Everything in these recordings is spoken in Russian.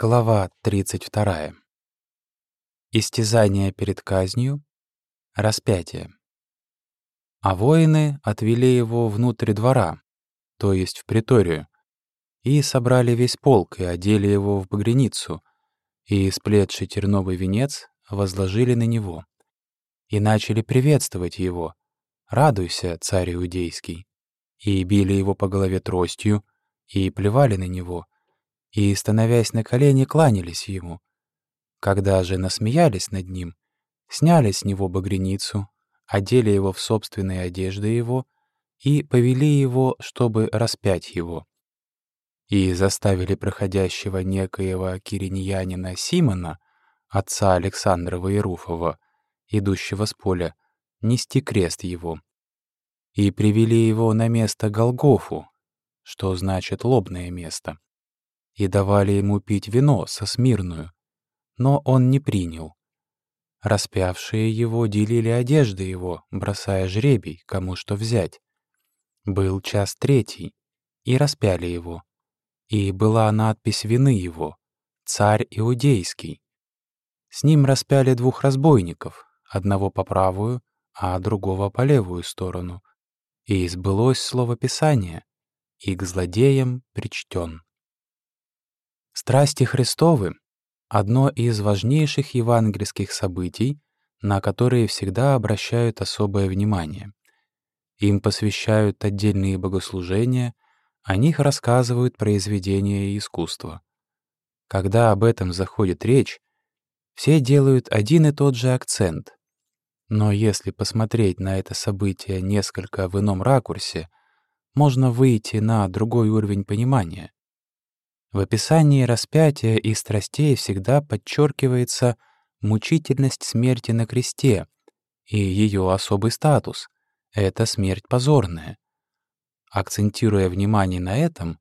Глава 32. Истязание перед казнью. Распятие. А воины отвели его внутрь двора, то есть в приторию, и собрали весь полк и одели его в багряницу, и, сплетший терновый венец, возложили на него. И начали приветствовать его. «Радуйся, царь Иудейский!» И били его по голове тростью, и плевали на него — и, становясь на колени, кланялись ему. Когда же насмеялись над ним, сняли с него багряницу, одели его в собственные одежды его и повели его, чтобы распять его. И заставили проходящего некоего кириньянина Симона, отца Александра Воеруфова, идущего с поля, нести крест его. И привели его на место Голгофу, что значит лобное место и давали ему пить вино со смирную, но он не принял. Распявшие его делили одежды его, бросая жребий, кому что взять. Был час третий, и распяли его. И была надпись вины его «Царь Иудейский». С ним распяли двух разбойников, одного по правую, а другого по левую сторону. И сбылось слово Писания, и к злодеям причтен. Страсти Христовы — одно из важнейших евангельских событий, на которые всегда обращают особое внимание. Им посвящают отдельные богослужения, о них рассказывают произведения искусства. Когда об этом заходит речь, все делают один и тот же акцент. Но если посмотреть на это событие несколько в ином ракурсе, можно выйти на другой уровень понимания. В описании распятия и страстей всегда подчеркивается мучительность смерти на кресте и ее особый статус — это смерть позорная. Акцентируя внимание на этом,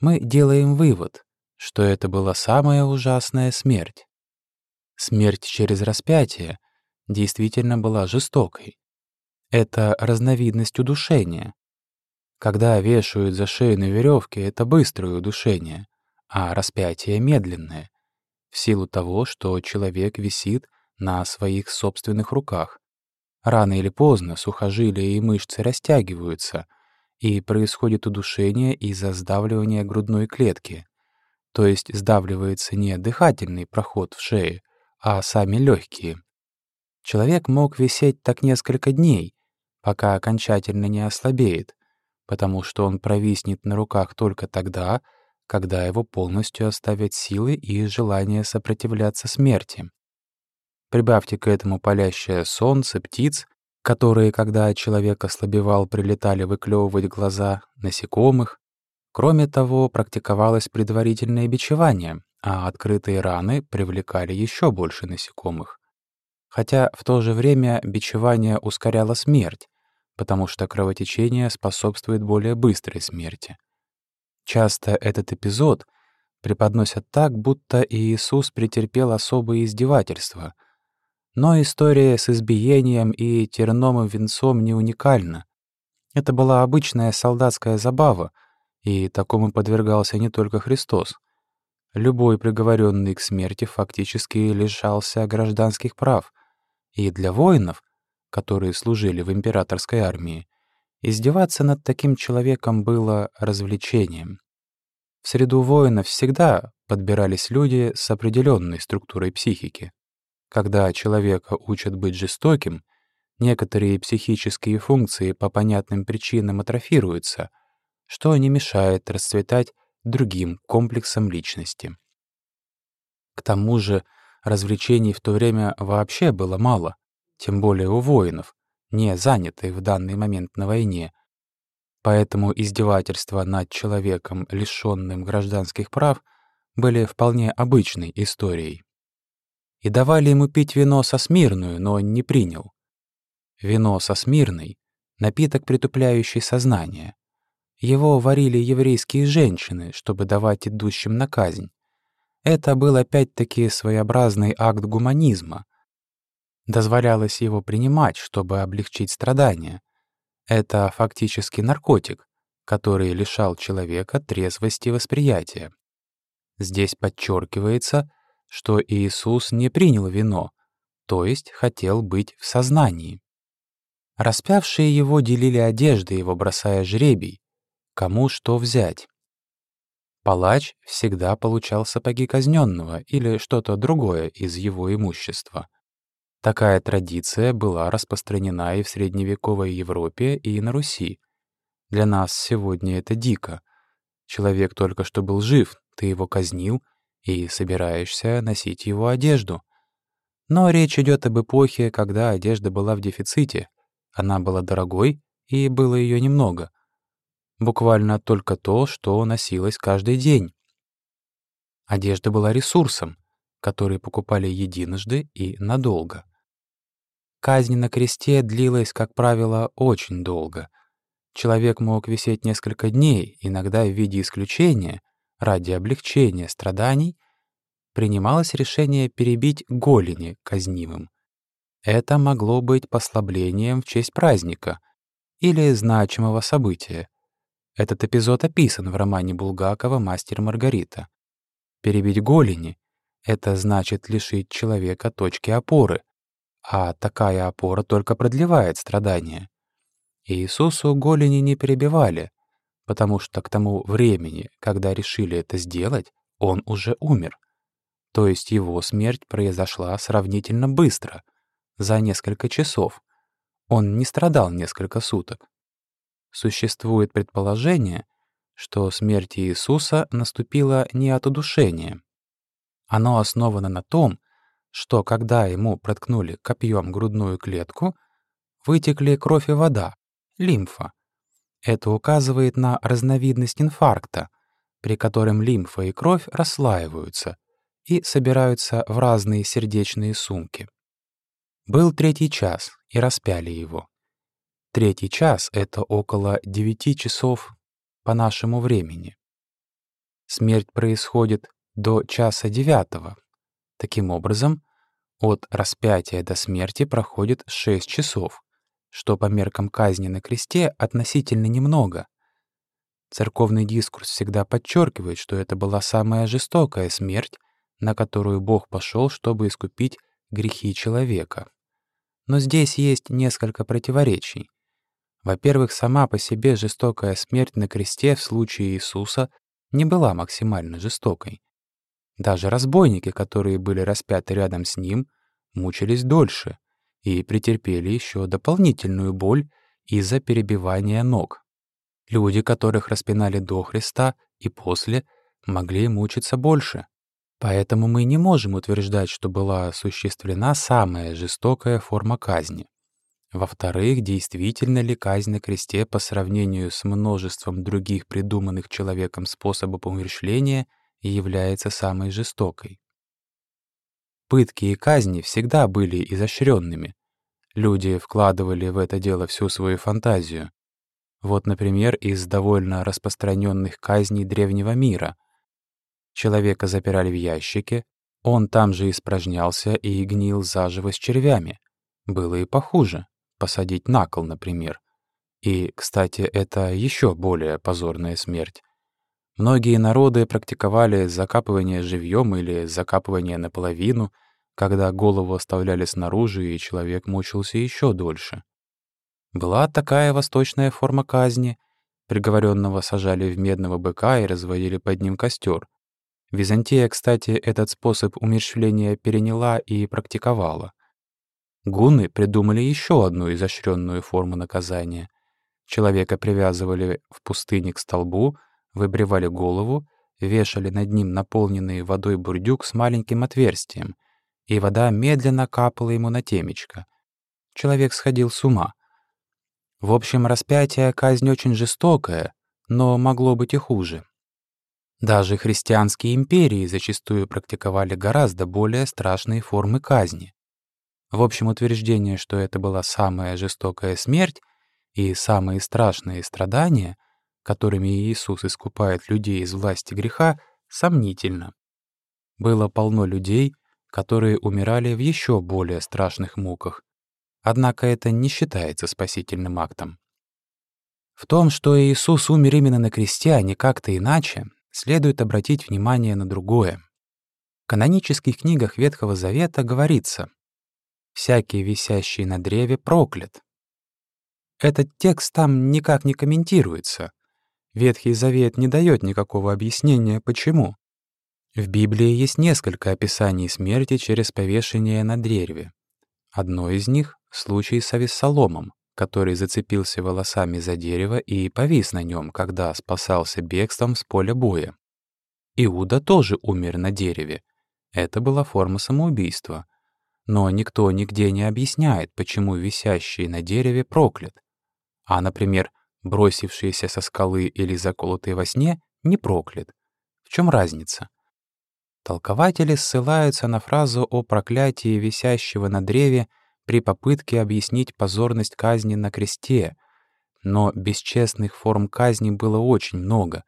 мы делаем вывод, что это была самая ужасная смерть. Смерть через распятие действительно была жестокой. Это разновидность удушения. Когда вешают за шею на веревке, это быстрое удушение а распятие медленное, в силу того, что человек висит на своих собственных руках. Рано или поздно сухожилия и мышцы растягиваются, и происходит удушение из-за сдавливания грудной клетки, то есть сдавливается не дыхательный проход в шее, а сами легкие. Человек мог висеть так несколько дней, пока окончательно не ослабеет, потому что он провиснет на руках только тогда, когда его полностью оставят силы и желание сопротивляться смерти. Прибавьте к этому палящее солнце, птиц, которые, когда человек ослабевал, прилетали выклевывать глаза, насекомых. Кроме того, практиковалось предварительное бичевание, а открытые раны привлекали еще больше насекомых. Хотя в то же время бичевание ускоряло смерть, потому что кровотечение способствует более быстрой смерти. Часто этот эпизод преподносят так, будто Иисус претерпел особые издевательства. Но история с избиением и терновым венцом не уникальна. Это была обычная солдатская забава, и такому подвергался не только Христос. Любой приговоренный к смерти фактически лишался гражданских прав, и для воинов, которые служили в императорской армии, Издеваться над таким человеком было развлечением. В среду воинов всегда подбирались люди с определенной структурой психики. Когда человека учат быть жестоким, некоторые психические функции по понятным причинам атрофируются, что не мешает расцветать другим комплексам личности. К тому же развлечений в то время вообще было мало, тем более у воинов, не занятых в данный момент на войне. Поэтому издевательства над человеком, лишённым гражданских прав, были вполне обычной историей. И давали ему пить вино со смирную, но он не принял. Вино со смирной — напиток, притупляющий сознание. Его варили еврейские женщины, чтобы давать идущим на казнь. Это был опять-таки своеобразный акт гуманизма, дозволялось его принимать, чтобы облегчить страдания. Это фактически наркотик, который лишал человека трезвости восприятия. Здесь подчеркивается, что Иисус не принял вино, то есть хотел быть в сознании. Распявшие его делили одежды его, бросая жребий, кому что взять. Палач всегда получал сапоги казненного или что-то другое из его имущества. Такая традиция была распространена и в средневековой Европе, и на Руси. Для нас сегодня это дико. Человек только что был жив, ты его казнил и собираешься носить его одежду. Но речь идет об эпохе, когда одежда была в дефиците, она была дорогой, и было ее немного. Буквально только то, что носилось каждый день. Одежда была ресурсом, который покупали единожды и надолго. Казнь на кресте длилась, как правило, очень долго. Человек мог висеть несколько дней, иногда в виде исключения, ради облегчения страданий, принималось решение перебить голени казнимым. Это могло быть послаблением в честь праздника или значимого события. Этот эпизод описан в романе Булгакова «Мастер Маргарита». Перебить голени — это значит лишить человека точки опоры, а такая опора только продлевает страдания. Иисусу голени не перебивали, потому что к тому времени, когда решили это сделать, он уже умер. То есть его смерть произошла сравнительно быстро — за несколько часов. Он не страдал несколько суток. Существует предположение, что смерть Иисуса наступила не от удушения. Оно основано на том, что когда ему проткнули копьем грудную клетку, вытекли кровь и вода, лимфа. Это указывает на разновидность инфаркта, при котором лимфа и кровь расслаиваются и собираются в разные сердечные сумки. Был третий час, и распяли его. Третий час — это около девяти часов по нашему времени. Смерть происходит до часа девятого. Таким образом, от распятия до смерти проходит шесть часов, что по меркам казни на кресте относительно немного. Церковный дискурс всегда подчеркивает, что это была самая жестокая смерть, на которую Бог пошел, чтобы искупить грехи человека. Но здесь есть несколько противоречий. Во-первых, сама по себе жестокая смерть на кресте в случае Иисуса не была максимально жестокой. Даже разбойники, которые были распяты рядом с ним, мучились дольше и претерпели еще дополнительную боль из-за перебивания ног. Люди, которых распинали до Христа и после, могли мучиться больше. Поэтому мы не можем утверждать, что была осуществлена самая жестокая форма казни. Во-вторых, действительно ли казнь на кресте по сравнению с множеством других придуманных человеком способов умерщвления является самой жестокой? Пытки и казни всегда были изощренными. Люди вкладывали в это дело всю свою фантазию. Вот, например, из довольно распространенных казней древнего мира — Человека запирали в ящике, он там же испражнялся и гнил заживо с червями. Было и похуже — посадить на кол, например. И, кстати, это еще более позорная смерть. Многие народы практиковали закапывание живьем или закапывание наполовину, когда голову оставляли снаружи, и человек мучился еще дольше. Была такая восточная форма казни. Приговоренного сажали в медного быка и разводили под ним костер. Византия, кстати, этот способ умерщвления переняла и практиковала. Гунны придумали еще одну изощренную форму наказания. Человека привязывали в пустыне к столбу, выбривали голову, вешали над ним наполненный водой бурдюк с маленьким отверстием, и вода медленно капала ему на темечко. Человек сходил с ума. В общем, распятие — казнь очень жестокая, но могло быть и хуже. Даже христианские империи зачастую практиковали гораздо более страшные формы казни. В общем, утверждение, что это была самая жестокая смерть и самые страшные страдания, которыми Иисус искупает людей из власти греха, сомнительно. Было полно людей, которые умирали в еще более страшных муках. Однако это не считается спасительным актом. В том, что Иисус умер именно на кресте, а не как-то иначе, следует обратить внимание на другое. В канонических книгах Ветхого Завета говорится «всякий, висящий на древе, проклят». Этот текст там никак не комментируется. Ветхий Завет не дает никакого объяснения, почему. В Библии есть несколько описаний смерти через повешение на дереве. Одно из них — случай с Авессаломом, который зацепился волосами за дерево и повис на нем, когда спасался бегством с поля боя. Иуда тоже умер на дереве. Это была форма самоубийства. Но никто нигде не объясняет, почему висящий на дереве проклят. А, например, бросившийся со скалы или заколотый во сне не проклят. В чем разница? Толкователи ссылаются на фразу о проклятии висящего на древе при попытке объяснить позорность казни на кресте, но бесчестных форм казни было очень много.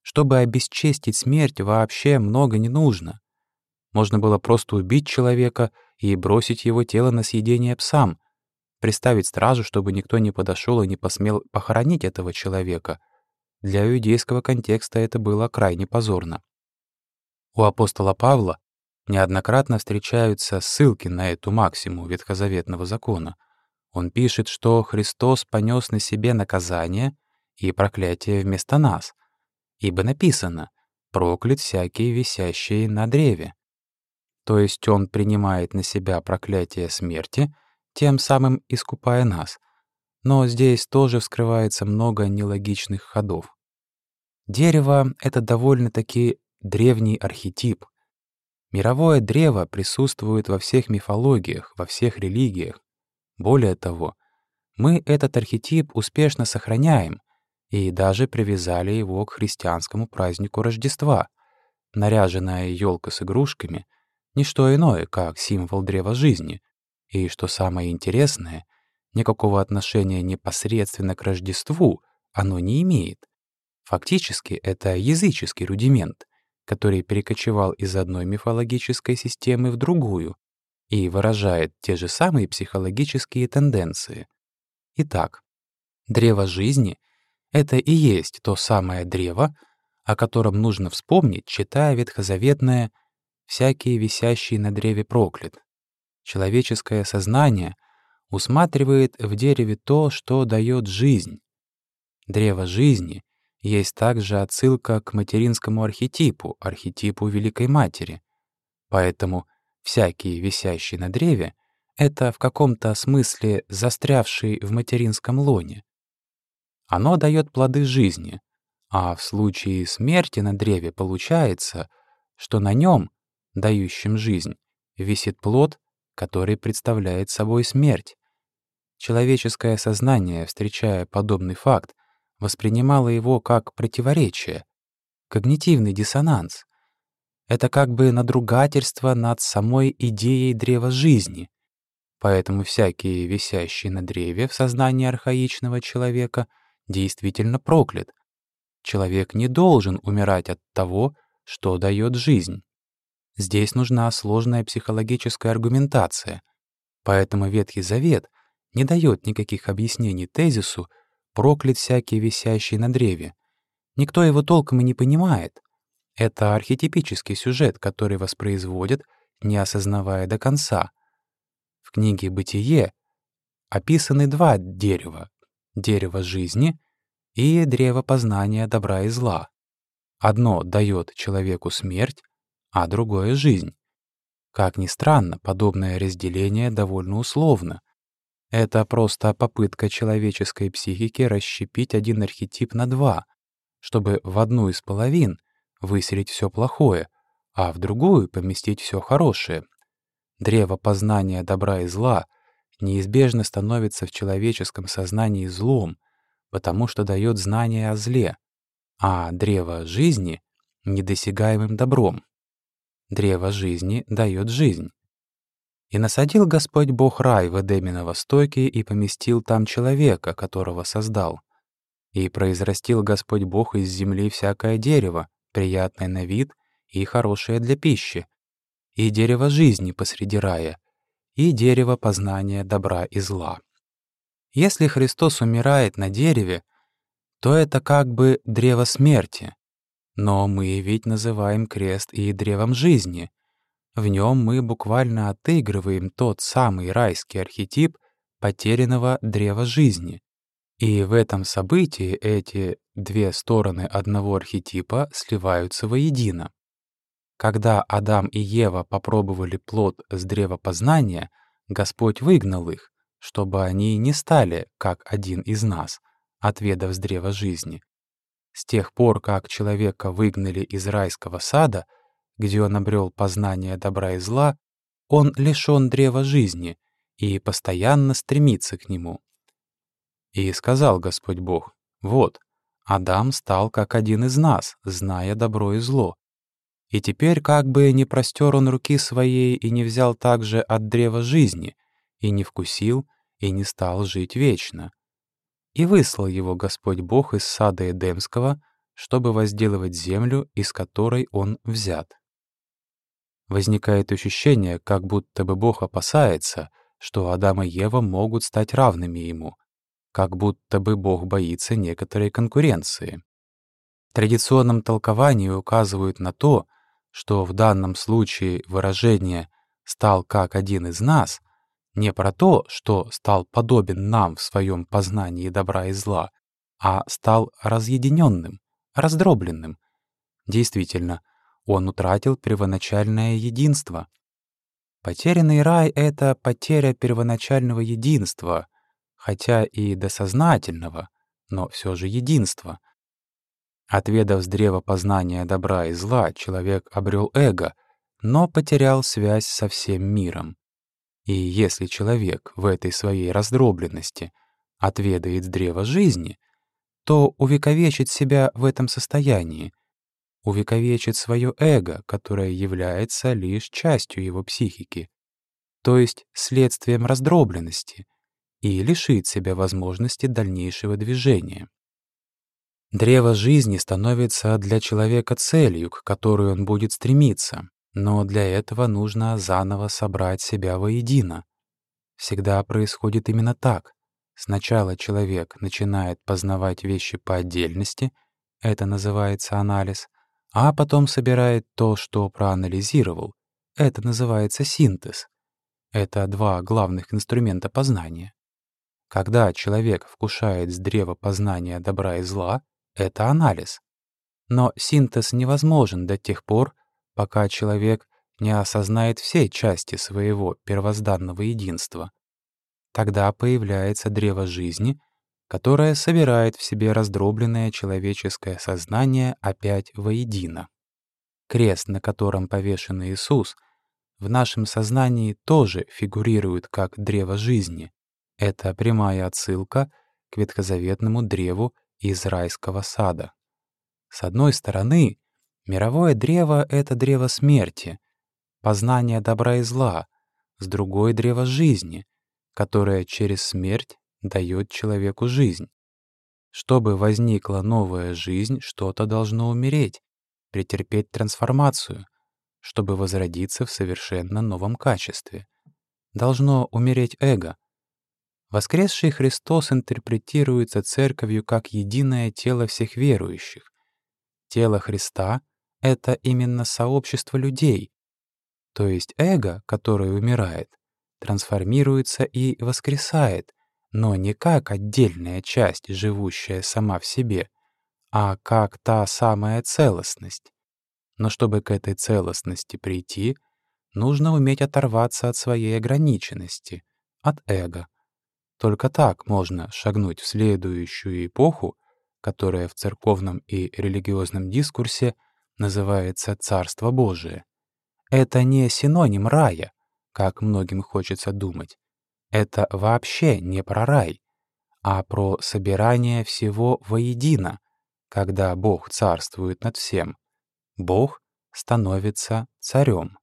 Чтобы обесчестить смерть, вообще много не нужно. Можно было просто убить человека и бросить его тело на съедение псам, приставить стражу, чтобы никто не подошел и не посмел похоронить этого человека. Для иудейского контекста это было крайне позорно. У апостола Павла неоднократно встречаются ссылки на эту максиму ветхозаветного закона. Он пишет, что Христос понес на себе наказание и проклятие вместо нас, ибо написано «проклят всякий, висящий на древе». То есть он принимает на себя проклятие смерти, тем самым искупая нас. Но здесь тоже вскрывается много нелогичных ходов. Дерево — это довольно-таки древний архетип. Мировое древо присутствует во всех мифологиях, во всех религиях. Более того, мы этот архетип успешно сохраняем и даже привязали его к христианскому празднику Рождества. Наряженная елка с игрушками — ничто иное, как символ древа жизни. И, что самое интересное, никакого отношения непосредственно к Рождеству оно не имеет. Фактически это языческий рудимент, который перекочевал из одной мифологической системы в другую и выражает те же самые психологические тенденции. Итак, древо жизни — это и есть то самое древо, о котором нужно вспомнить, читая ветхозаветное «всякий висящий на древе проклят». Человеческое сознание усматривает в дереве то, что дает жизнь. Древо жизни есть также отсылка к материнскому архетипу, архетипу Великой Матери. Поэтому всякий, висящий на древе, это в каком-то смысле застрявший в материнском лоне. Оно дает плоды жизни, а в случае смерти на древе получается, что на нем, дающем жизнь, висит плод, который представляет собой смерть. Человеческое сознание, встречая подобный факт, воспринимала его как противоречие, когнитивный диссонанс. Это как бы надругательство над самой идеей древа жизни. Поэтому всякий висящий на древе в сознании архаичного человека действительно проклят. Человек не должен умирать от того, что дает жизнь. Здесь нужна сложная психологическая аргументация. Поэтому Ветхий Завет не дает никаких объяснений тезису, проклят всякий висящий на древе. Никто его толком и не понимает. Это архетипический сюжет, который воспроизводят, не осознавая до конца. В книге «Бытие» описаны два дерева — дерево жизни и древо познания добра и зла. Одно дает человеку смерть, а другое — жизнь. Как ни странно, подобное разделение довольно условно — это просто попытка человеческой психики расщепить один архетип на два, чтобы в одну из половин выселить все плохое, а в другую поместить все хорошее. Древо познания добра и зла неизбежно становится в человеческом сознании злом, потому что дает знание о зле, а древо жизни — недосягаемым добром. Древо жизни дает жизнь. И насадил Господь Бог рай в Эдеме востоке и поместил там человека, которого создал. И произрастил Господь Бог из земли всякое дерево, приятное на вид и хорошее для пищи, и дерево жизни посреди рая, и дерево познания добра и зла. Если Христос умирает на дереве, то это как бы древо смерти. Но мы ведь называем крест и древом жизни. В нем мы буквально отыгрываем тот самый райский архетип потерянного древа жизни. И в этом событии эти две стороны одного архетипа сливаются воедино. Когда Адам и Ева попробовали плод с древа познания, Господь выгнал их, чтобы они не стали, как один из нас, отведав с древа жизни. С тех пор, как человека выгнали из райского сада, где он обрел познание добра и зла, он лишён древа жизни и постоянно стремится к нему. И сказал Господь Бог, «Вот, Адам стал как один из нас, зная добро и зло. И теперь как бы не простер он руки своей и не взял также от древа жизни, и не вкусил, и не стал жить вечно. И выслал его Господь Бог из сада Эдемского, чтобы возделывать землю, из которой он взят. Возникает ощущение, как будто бы Бог опасается, что Адам и Ева могут стать равными ему, как будто бы Бог боится некоторой конкуренции. В традиционном толковании указывают на то, что в данном случае выражение «стал как один из нас» не про то, что стал подобен нам в своем познании добра и зла, а стал разъединенным, раздробленным. Действительно, он утратил первоначальное единство. Потерянный рай — это потеря первоначального единства, хотя и досознательного, но все же единства — Отведав с древа познания добра и зла, человек обрел эго, но потерял связь со всем миром. И если человек в этой своей раздробленности отведает с древа жизни, то увековечит себя в этом состоянии, увековечит свое эго, которое является лишь частью его психики, то есть следствием раздробленности, и лишит себя возможности дальнейшего движения. Древо жизни становится для человека целью, к которой он будет стремиться, но для этого нужно заново собрать себя воедино. Всегда происходит именно так. Сначала человек начинает познавать вещи по отдельности, это называется анализ, а потом собирает то, что проанализировал, это называется синтез. Это два главных инструмента познания. Когда человек вкушает с древа познания добра и зла, это анализ. Но синтез невозможен до тех пор, пока человек не осознает всей части своего первозданного единства. Тогда появляется древо жизни, которое собирает в себе раздробленное человеческое сознание опять воедино. Крест, на котором повешен Иисус, в нашем сознании тоже фигурирует как древо жизни. Это прямая отсылка к ветхозаветному древу из райского сада. С одной стороны, мировое древо — это древо смерти, познание добра и зла, с другой — древо жизни, которое через смерть дает человеку жизнь. Чтобы возникла новая жизнь, что-то должно умереть, претерпеть трансформацию, чтобы возродиться в совершенно новом качестве. Должно умереть эго, Воскресший Христос интерпретируется Церковью как единое тело всех верующих. Тело Христа — это именно сообщество людей, то есть эго, которое умирает, трансформируется и воскресает, но не как отдельная часть, живущая сама в себе, а как та самая целостность. Но чтобы к этой целостности прийти, нужно уметь оторваться от своей ограниченности, от эго. Только так можно шагнуть в следующую эпоху, которая в церковном и религиозном дискурсе называется Царство Божие. Это не синоним рая, как многим хочется думать. Это вообще не про рай, а про собирание всего воедино, когда Бог царствует над всем. Бог становится царем.